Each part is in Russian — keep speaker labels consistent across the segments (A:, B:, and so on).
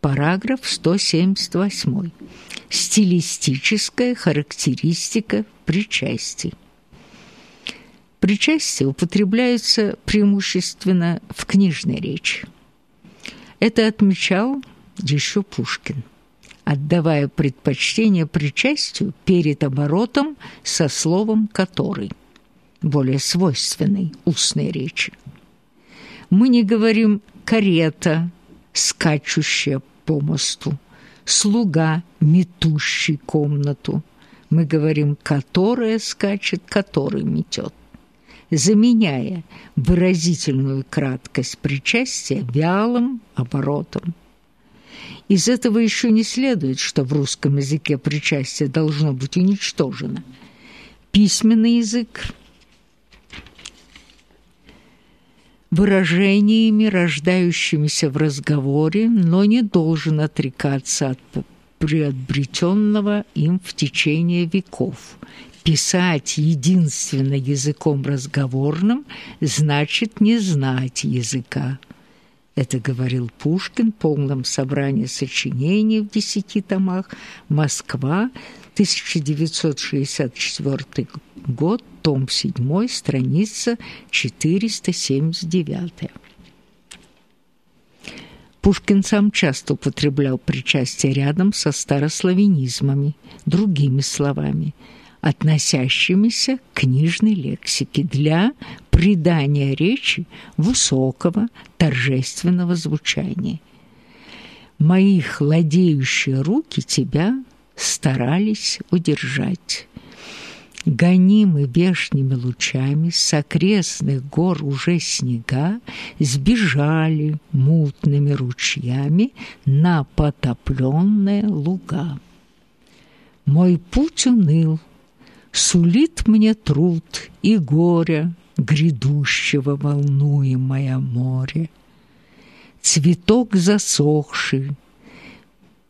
A: Параграф 178. Стилистическая характеристика причастий. Причастие употребляется преимущественно в книжной речи. Это отмечал еще Пушкин, отдавая предпочтение причастию перед оборотом со словом «который», более свойственной устной речи. Мы не говорим «карета», «скачущая по мосту», «слуга, метущий комнату». Мы говорим «которая скачет, который метет» заменяя выразительную краткость причастия вялым оборотом. Из этого еще не следует, что в русском языке причастие должно быть уничтожено. Письменный язык выражениями, рождающимися в разговоре, но не должен отрекаться от приобретенного им в течение веков Писать единственно языком разговорным значит не знать языка. Это говорил Пушкин в полном собрании сочинений в десяти томах «Москва», 1964 год, том 7, страница 479. Пушкин сам часто употреблял причастие рядом со старославянизмами, другими словами – относящимися к книжной лексике для придания речи высокого торжественного звучания. Мои хладеющие руки тебя старались удержать. Гонимы вешними лучами с окрестных гор уже снега сбежали мутными ручьями на потопленные луга. Мой путь уныл, Сулит мне труд и горе Грядущего волнуемое море. Цветок засохший,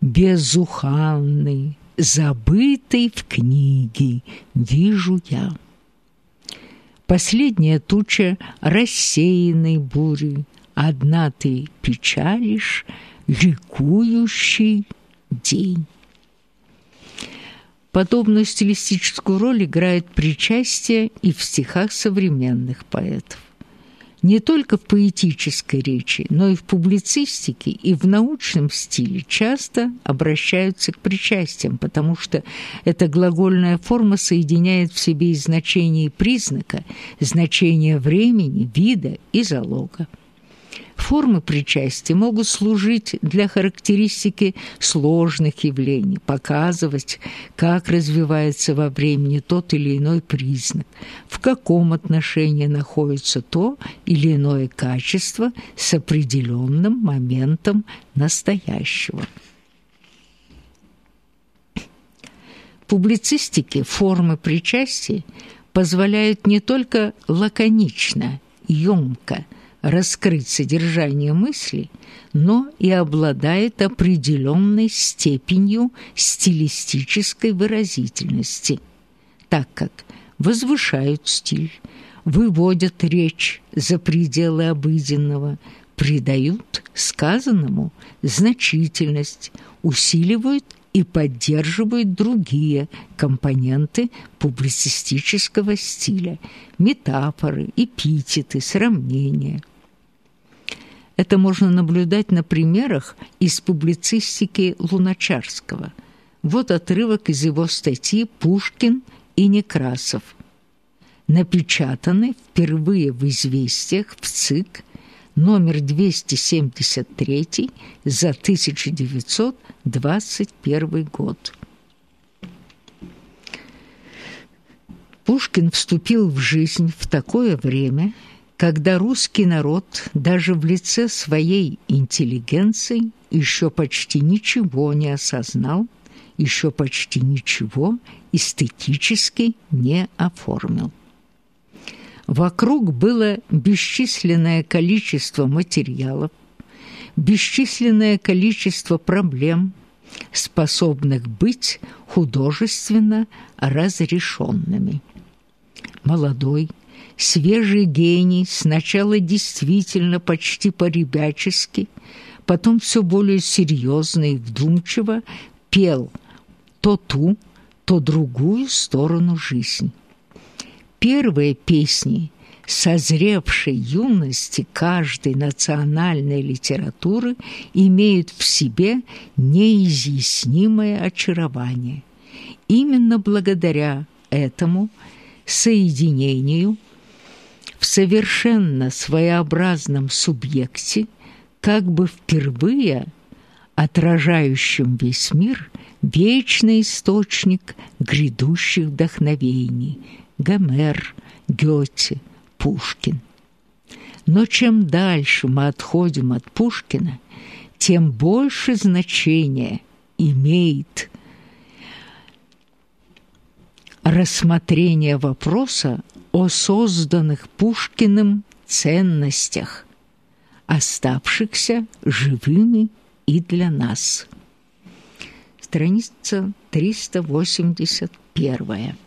A: безуханный, Забытый в книге вижу я. Последняя туча рассеянной бури, Одна ты печалишь, ликующий день. Подобную стилистическую роль играет причастие и в стихах современных поэтов. Не только в поэтической речи, но и в публицистике и в научном стиле часто обращаются к причастиям, потому что эта глагольная форма соединяет в себе и значение признака, значение времени, вида и залога. Формы причастия могут служить для характеристики сложных явлений, показывать, как развивается во времени тот или иной признак, в каком отношении находится то или иное качество с определенным моментом настоящего. Публицистике формы причастия позволяют не только лаконично, ёмко – раскрыть содержание мысли, но и обладает определенной степенью стилистической выразительности, так как возвышают стиль, выводят речь за пределы обыденного, придают сказанному значительность, усиливают и поддерживают другие компоненты публицистического стиля – метафоры, эпитеты, сравнения. Это можно наблюдать на примерах из публицистики Луначарского. Вот отрывок из его статьи «Пушкин и Некрасов», напечатанный впервые в «Известиях» в ЦИК номер 273 за 1921 год. Пушкин вступил в жизнь в такое время, когда русский народ даже в лице своей интеллигенции еще почти ничего не осознал, еще почти ничего эстетически не оформил. Вокруг было бесчисленное количество материалов, бесчисленное количество проблем, способных быть художественно разрешенными. Молодой, свежий гений сначала действительно почти по-ребячески потом все более серьезно и вдумчиво пел то ту, то другую сторону жизни. Первые песни созревшей юности каждой национальной литературы имеют в себе неизъяснимое очарование. Именно благодаря этому соединению в совершенно своеобразном субъекте, как бы впервые отражающем весь мир, вечный источник грядущих вдохновений – Гомер, Гёте, Пушкин. Но чем дальше мы отходим от Пушкина, тем больше значения имеет рассмотрение вопроса о созданных Пушкиным ценностях, оставшихся живыми и для нас. Страница 381.